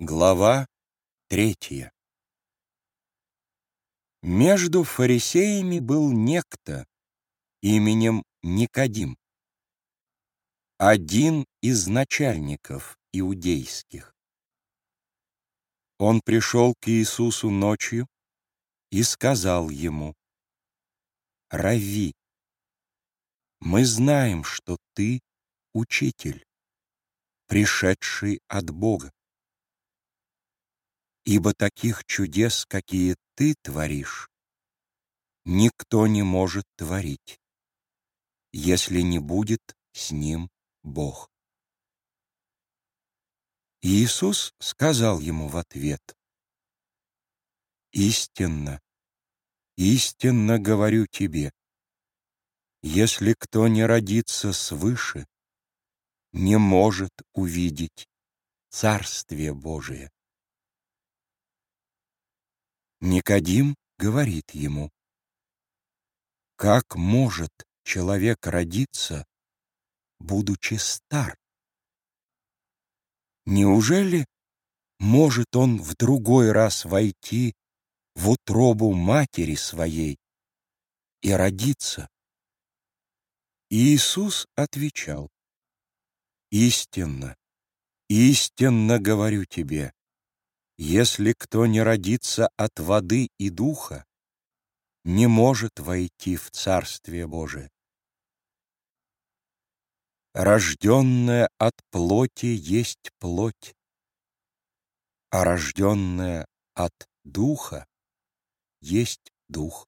Глава третья Между фарисеями был некто именем Никодим, один из начальников иудейских. Он пришел к Иисусу ночью и сказал ему, «Рави, мы знаем, что ты учитель, пришедший от Бога. Ибо таких чудес, какие ты творишь, никто не может творить, если не будет с ним Бог. Иисус сказал ему в ответ, «Истинно, истинно говорю тебе, если кто не родится свыше, не может увидеть Царствие Божие. Никодим говорит ему, «Как может человек родиться, будучи стар? Неужели может он в другой раз войти в утробу матери своей и родиться?» Иисус отвечал, «Истинно, истинно говорю тебе, если кто не родится от воды и духа, не может войти в Царствие Божие. Рожденное от плоти есть плоть, а рожденное от духа есть дух.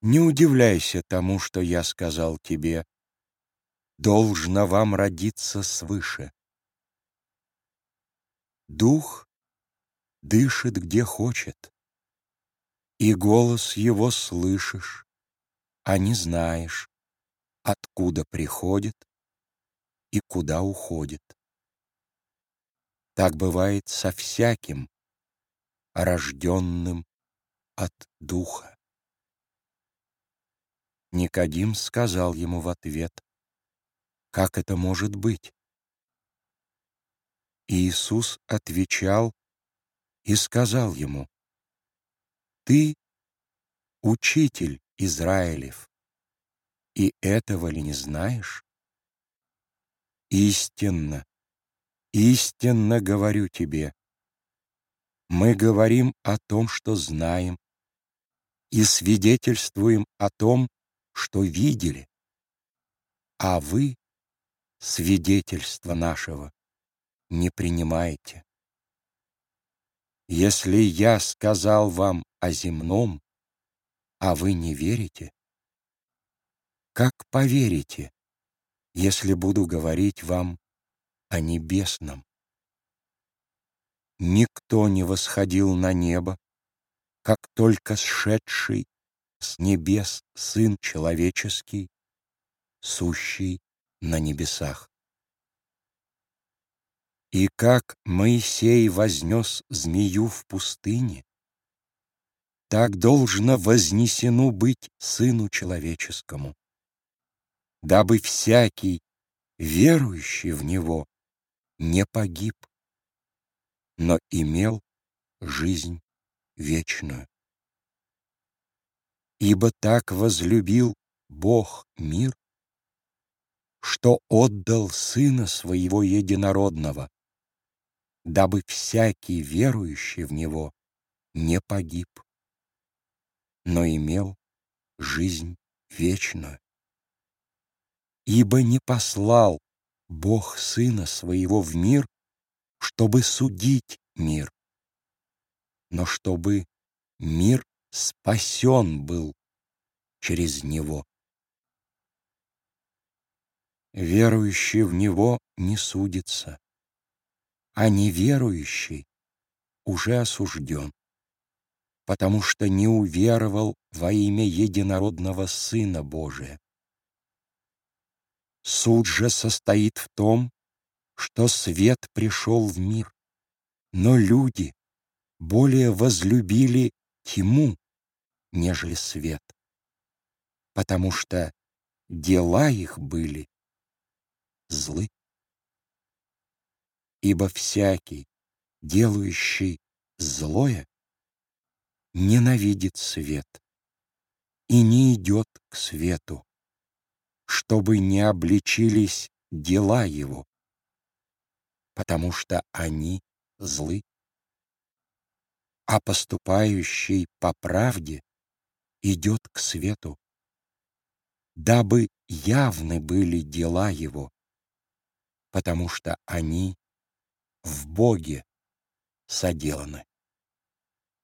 Не удивляйся тому, что я сказал тебе, должно вам родиться свыше. Дух дышит где хочет, и голос его слышишь, а не знаешь, откуда приходит и куда уходит. Так бывает со всяким, рожденным от Духа. Никодим сказал ему в ответ, «Как это может быть?» Иисус отвечал и сказал ему, «Ты учитель Израилев, и этого ли не знаешь? Истинно, истинно говорю тебе, мы говорим о том, что знаем, и свидетельствуем о том, что видели, а вы свидетельство нашего не принимаете. Если я сказал вам о земном, а вы не верите, как поверите, если буду говорить вам о небесном? Никто не восходил на небо, как только сшедший с небес Сын Человеческий, сущий на небесах. И как Моисей вознес змею в пустыне, так должно вознесено быть Сыну Человеческому, дабы всякий, верующий в Него, не погиб, но имел жизнь вечную. Ибо так возлюбил Бог мир, что отдал Сына Своего Единородного, дабы всякий верующий в Него не погиб, но имел жизнь вечную. Ибо не послал Бог Сына Своего в мир, чтобы судить мир, но чтобы мир спасен был через Него. Верующий в Него не судится, а неверующий уже осужден, потому что не уверовал во имя единородного Сына Божия. Суд же состоит в том, что свет пришел в мир, но люди более возлюбили тьму, нежели свет, потому что дела их были злы. Ибо всякий, делающий злое, ненавидит свет и не идет к свету, чтобы не обличились дела его, потому что они злы. А поступающий по правде идет к свету, дабы явны были дела его, потому что они в Боге соделаны.